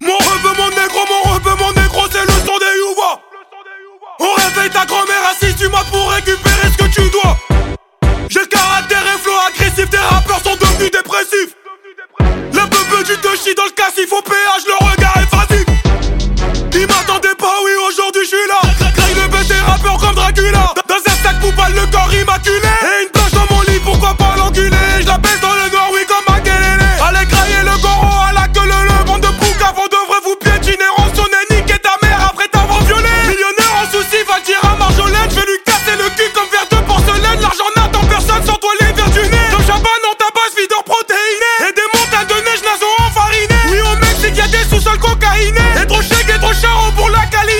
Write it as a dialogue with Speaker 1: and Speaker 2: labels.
Speaker 1: Mon rebeu, mon négro, mon rebeu, mon négro, c'est le son des Youva. On réveille ta grand-mère 6 du mat pour récupérer ce que tu dois. Et une plage dans mon lit, pourquoi pas l'enculer? Je la baisse dans le nord, oui, comme Makelele. Allez grailler le goro à la queue le le Bande de bouc avant de vrai vous piétiner. Rançonner, niquer ta mère après t'avoir violé. Millionnaire en souci, va dire à Marjolaine. Je vais lui casser le cul comme verre de porcelaine. L'argent n'attend personne, sans toi les verres du nez. Le chaban en tabac, videur protéiné. Et des montagnes de neige nazo enfarinée Oui, au Mexique, y'a des sous-sols cocaïnés Et trop chèque, et trop charo pour la qualité.